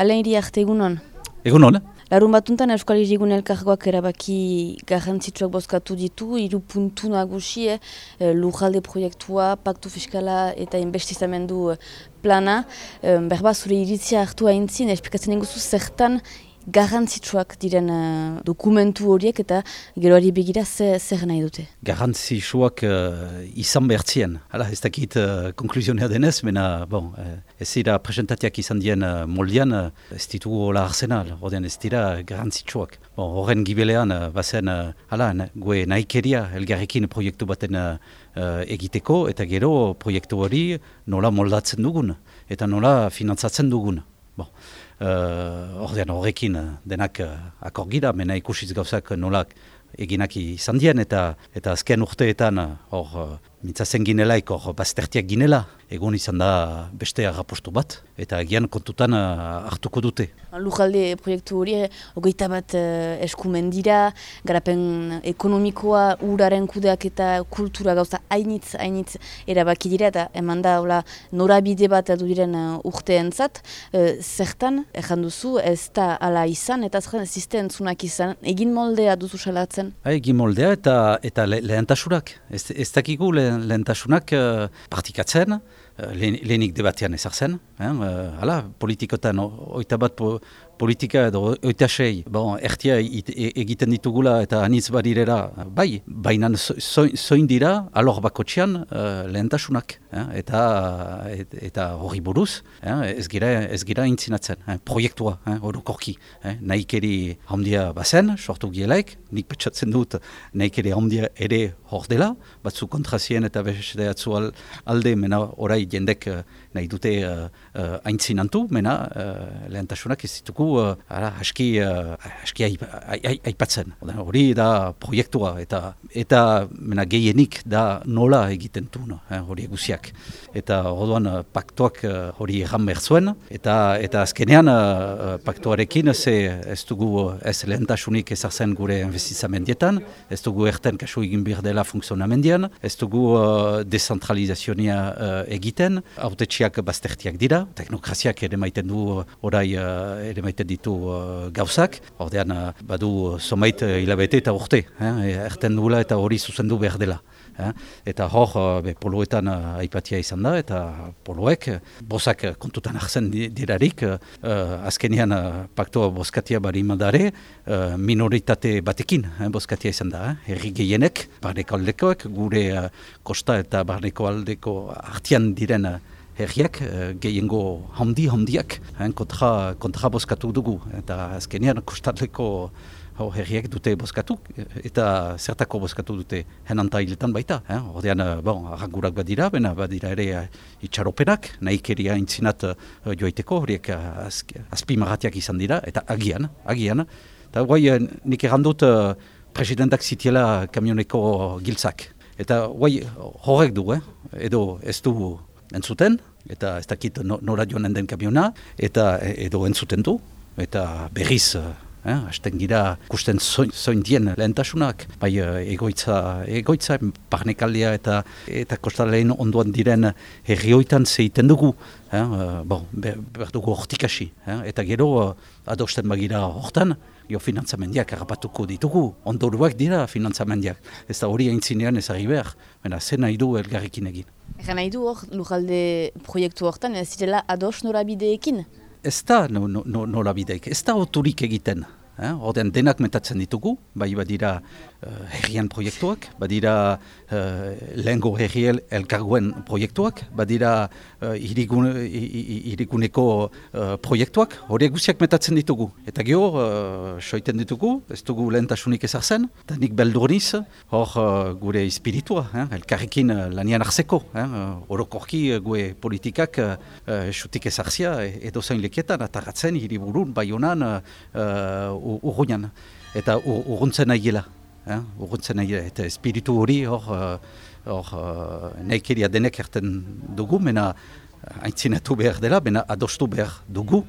Alain arte egunon. Egunon. Larun batuntan Euskal Irigun elkargoak erabaki garrantzitsuak bozkatu ditu, hiru puntu nagusi, eh, lujalde proiektua, paktu fiskala eta investizamendu plana. Eh, berba zure iritzia hartu haintzin, esplikatzen inguzu zertan garrantzitsuak diren uh, dokumentu horiek eta geroari begira ze, zer nahi dute? Garrantzitsuak uh, izan behartzien. Hala, ez dakit uh, konkluzionea denez, mena, bon, uh, ez dira presentatiak izan dien uh, moldian, uh, ez ditugu hola arsenal, horrean ez dira garrantzitsuak. Bon, horren gibelean, uh, bazen, uh, hala, gue nahikeria elgarrekin proiektu baten uh, egiteko, eta gero proiektu hori nola moldatzen dugun, eta nola finantzatzen dugun. Bon. Uh, ordean horrekin uh, denak uh, akorgira, mena ikusiz gauzak nolak eginak izan dien, eta, eta azken urteetan hor uh, Mintzazen ginelaik hor baztertiak ginela, egon izan da beste agapostu bat, eta egian kontutan uh, hartuko dute. Lujalde proiektu hori, ogeita bat uh, eskumen dira, garapen ekonomikoa, uraren kudeak eta kultura gauza hainitz, hainitz erabaki dira, eta eman da hola, norabide bat edu diren uh, urte entzat. Uh, zertan, ezan duzu, ez da ala izan, eta zertan ziste entzunak izan, egin moldea duzu salatzen? Ha, egin moldea eta, eta le, lehentasurak. Ez, ez dakigu le, lehentasunak uh, partikatzen, lehenik debatean ezartzen. Eh? Uh, hala, politikotan oita bat politika edo oita sei, bon, ertia e, egiten ditugula eta anitz badirera, bai, baina zoin dira, alor bako txian, uh, lehentasunak. Eh? Eta, et, eta hori buruz, eh? ez gira, ez gira intzinatzen, eh? proiektua, eh? orokorki. Eh? Naikeri handia bazen, sortu gielaik, nik petxatzen dut naikeri handia ere hor dela, batzu kontrazien eta beste atzu alde, mena orai jendek nahi dute uh, uh, aintzinantu, mena lehentasunak ez ditugu ara, aski, uh, aski aipatzen. Hori da proiektua eta eta mena gehienik da nola egiten du eh, hori eguziak. Eta orduan paktuak hori egan behar eta, eta azkenean paktuarekin ze ez dugu ez lehentasunik ezartzen gure investizamendietan, ez dugu erten kasu egin behar dela funksionamendian, ez dugu uh, decentralizazionia uh, egiten, haute baztertiak dira, teknokraziak ere maiten du orai uh, ere maiten ditu uh, gauzak, ordean uh, badu somait uh, hilabete eta urte, eh, erten duela eta hori zuzendu behar dela. Eh? Eta hor, be, poloetan uh, aipatia izan da, eta poloek, bozak kontutan hartzen dirarik, uh, azkenian uh, paktoa bozkatia bari imadare, uh, minoritate batekin eh, bozkatia izan da, eh? herri gehienek, barneko aldekoek, gure uh, kosta eta barneko aldeko artian diren herriak, uh, gehiengo handi handiak, eh, kontra, kontra bozkatu dugu. Eta azkenean kostatleko oh, herriak dute bozkatu, eta zertako bozkatu dute henanta hiletan baita. Eh? Ordean, bon, arrangurak badira, bena badira ere uh, itxaropenak, nahikeria intzinat joaiteko, horiek uh, azpi maratiak izan dira, eta agian, agian. Eta guai, nik errandut uh, presidentak zitiela kamioneko giltzak. Eta guai, horrek du, eh? edo ez du entzuten, eta ez dakit nora joan den kamiona, eta edo entzuten du, eta berriz, eh, hasten gira kusten zoin dien lehentasunak, bai eh, egoitza, egoitza, parnekaldea eta eta kostalein onduan diren herrioitan zeiten dugu, eh, eh bon, behar dugu hortikasi, eh, eta gero eh, adosten bagira hortan, jo finantzamendiak errapatuko ditugu, ondoruak dira finantzamendiak, ez da hori aintzinean ez ari behar, baina zen nahi egin. Egan nahi du hor, lujalde proiektu hortan, ez zirela ados norabideekin? Ez da norabideek, ez da oturik egiten. Eh? Ordean denak metatzen ditugu, bai badira uh, herrian proiektuak, badira uh, lehengo herriel elkarguen proiektuak, badira uh, iriguneko uh, proiektuak, hori guziak metatzen ditugu. Eta geho, uh, soiten ditugu, ez dugu lehentasunik ezartzen, eta nik beldurniz, hor uh, gure espiritua, eh? elkarrekin uh, lanian arzeko, eh? orokorki uh, gue politikak uh, esutik ezarzia edo zain lekietan, atarratzen, hiriburun, bai honan, uh, urruñan, eta urruntzen nahi gila. Eh? Urruntzen nahi eta espiritu hori hor, uh, hor uh, nahi denek erten dugu, mena haintzinatu behar dela, mena adostu behar dugu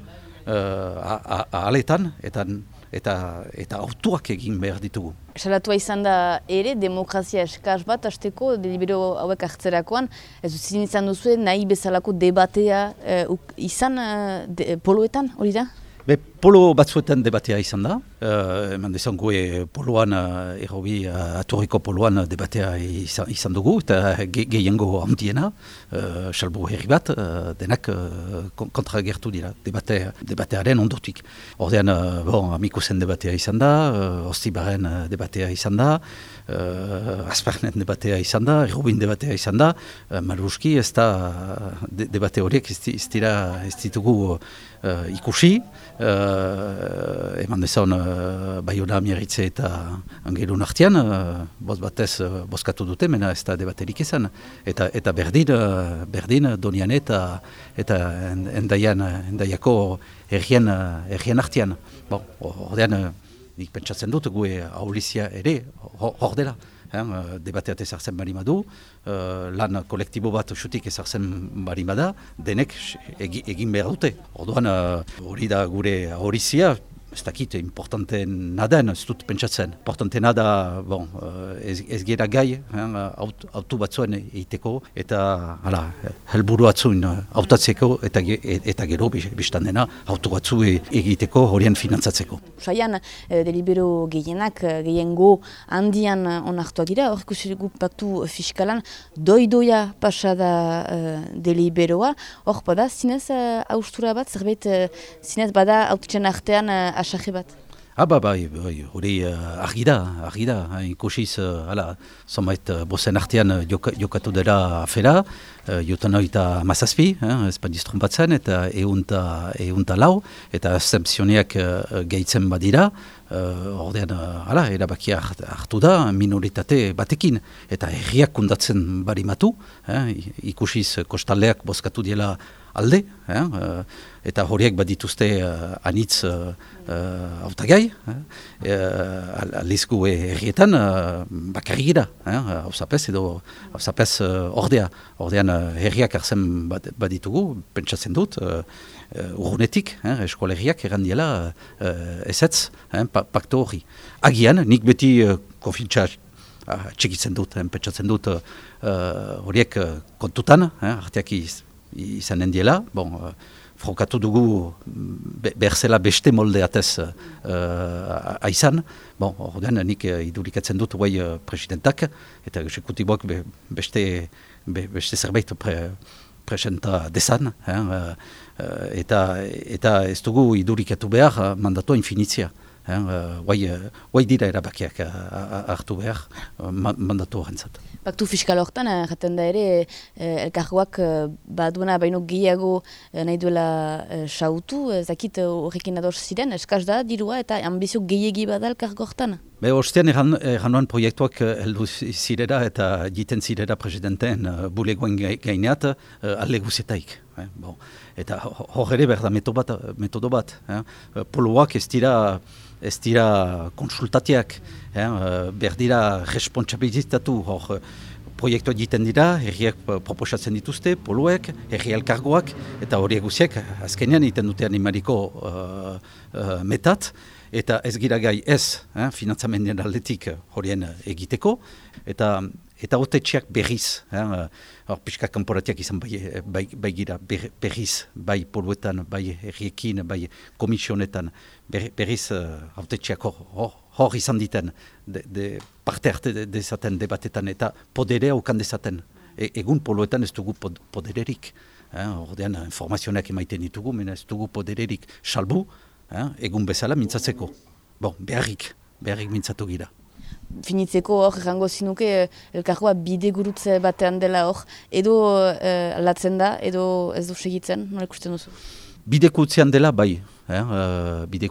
uh, aletan, eta eta eta autuak egin behar ditugu. Salatua izan da ere, demokrazia eskaz bat, azteko, delibero hauek hartzerakoan, ez zin izan duzu nahi bezalako debatea uh, izan uh, poloetan, hori da? Be, polo batzuetan debatea izan da, uh, eman dezan gue poloan, uh, errobi uh, aturriko poloan debatea izan, izan dugu, eta ge, gehiengo handiena, uh, herri bat, uh, denak uh, kontra gertu dira, debate, debatearen ondotik. Ordean, uh, bon, amiko zen debatea izan da, uh, ostibaren debatea izan da, uh, azparnen debatea izan da, errobin debatea izan da, uh, maluski ez da de, debate horiek ez, dira, ez ditugu uh, ikusi, uh, eman dezan uh, Bayona miarritze eta Angelun artian, uh, boz batez uh, bozkatu dute, mena ez da debaterik izan. Eta, eta berdin, uh, berdin donian eta, eta endaian, endaiako errien, errien artian. Bon, ordean, uh, nik pentsatzen dut, gue aulizia ere, hor dela. Hein, debateat ezartzen bari madu, uh, lan kolektibo bat xutik ezartzen bari bada, denek egin behar dute. Orduan hori da gure horizia, ez dakit, importante naden, ez dut pentsatzen. Importante nada, bon, eh, ez, ez gira gai, aut, autu batzuen egiteko, eta hala, helburu batzuen autatzeko, eta, eta gero biztan dena, autu batzu egiteko, horien finantzatzeko. Saian, eh, delibero gehienak, eh, gehiengo handian onartuak dira, hor ikusi paktu fiskalan, doidoia pasada eh, deliberoa, hor bada, zinez eh, austura bat, zerbait, eh, zinez bada, autitzen artean, asaje bat. Ah, ba, bai, bai, hori uh, argi da, argi da, ikusiz, uh, ala, somait, uh, bosen artean uh, jokatu dela afera, uh, jotan oita mazazpi, eh, espadiz trompatzen, eta eunta, eunta lau, eta zemzioneak uh, gehitzen badira, uh, ordean, uh, ala, erabakia hartu da, minoritate batekin, eta herriak kundatzen barimatu, eh, ikusiz, kostaldeak bozkatu diela alde, eh, eta horiek badituzte uh, anitz uh, uh, autagai, uh, alizku errietan uh, bakarri gira, hau zapez edo hau zapez uh, ordea, ordean uh, herriak arzen baditugu, pentsatzen dut, uh, uh, urrunetik, eh, eskolegiak errandiela uh, ezetz, eh, pakto hori. Agian, nik beti uh, konfintza uh, txikitzen dut, eh, pentsatzen dut horiek uh, kontutan, eh, arteak izanen diela, bon, uh, frokatu dugu be, berzela beste moldeatez uh, aizan, bon, ordean nik uh, idurikatzen dut guai uh, presidentak, eta esekutiboak be, beste, be, beste zerbait pre, presenta desan, uh, eta, eta ez dugu idurikatu behar mandatoa infinitzia. Guai, dira erabakiak hartu behar mandatu horrentzat. Paktu fiskal horretan, jaten da ere, eh, elkargoak eh, baduena baino gehiago eh, nahi duela sautu, zakit horrekin ados ziren, eskaz da, dirua eta ambizio gehiagi bada elkargo horretan? Be, ostean erran proiektuak heldu zirera eta jiten zirera presidenteen uh, bulegoen gaineat uh, alde guzetaik. Eh, bon. Eta hor ere behar da metodo bat. Eh? Poloak ez dira ez dira konsultatiak, eh, behar dira responsabilizitatu hor proiektua egiten dira, herriak proposatzen dituzte, poluek, herri elkargoak, eta horiek guziek, azkenean egiten dute animaliko uh, uh, metat, eta ez gira gai ez, eh, finantzamendien aldetik horien egiteko, eta eta otetxeak berriz, eh, hor pixka kanporatiak izan bai, bai, bai gira berriz, bai poluetan, bai herriekin, bai komisionetan, berriz uh, otetxeak hor, hor, izan diten, de, de parte arte dezaten debatetan, eta poderea okan dezaten. E, egun poluetan ez dugu pod, podererik, eh, ordean informazioak emaiten ditugu, mena ez dugu podererik salbu, eh, egun bezala mintzatzeko. Bon, beharrik, beharrik mintzatu gira finitzeko hor, errango zinuke, eh, elkarroa bide gurutze batean dela hor, edo eh, alatzen da, edo ez du segitzen, nola ikusten duzu? Bide dela bai, eh, uh, bide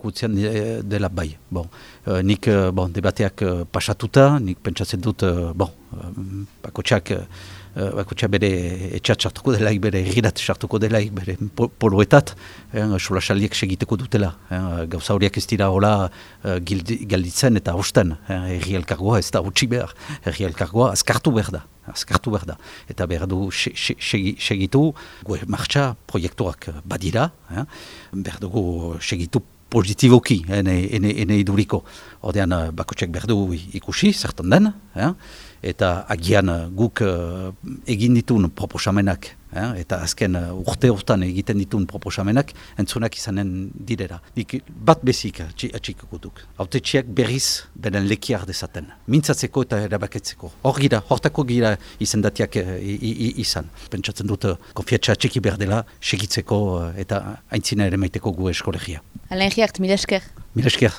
dela bai. Bon, uh, nik bon, debateak pasatuta, nik pentsatzen dut, bon, bakotxak, uh, bakotxa bere etxat sartuko delaik, bere egirat sartuko delaik, bere poloetat, eh, sola saliek segiteko dutela. Eh, gauza horiak ez dira hola uh, galditzen eta hosten, eh, erri elkargoa ez da utxi behar, erri elkargoa azkartu behar da. Azkartu behar da. Eta behar du segitu, gue martxa proiektuak badira, eh, behar dugu segitu positiboki, ene, ene, ene iduriko. Odean, uh, bakotxek berdu ikusi, zertan den, eh? Eta agian guk uh, egin ditun proposamenak Ja, eta azken uh, urte urtan egiten dituen proposamenak entzunak izanen direra. Dik bat bezik atxikukutuk. Haute txiak berriz beren lekiar dezaten. Mintzatzeko eta erabaketzeko. Hor gira, hortako gira izendatiak uh, izan. Pentsatzen dut konfiatxa atxiki behar dela segitzeko eta aintzina ere maiteko gu eskolegia. Alen jiakt, mire esker. Mire esker.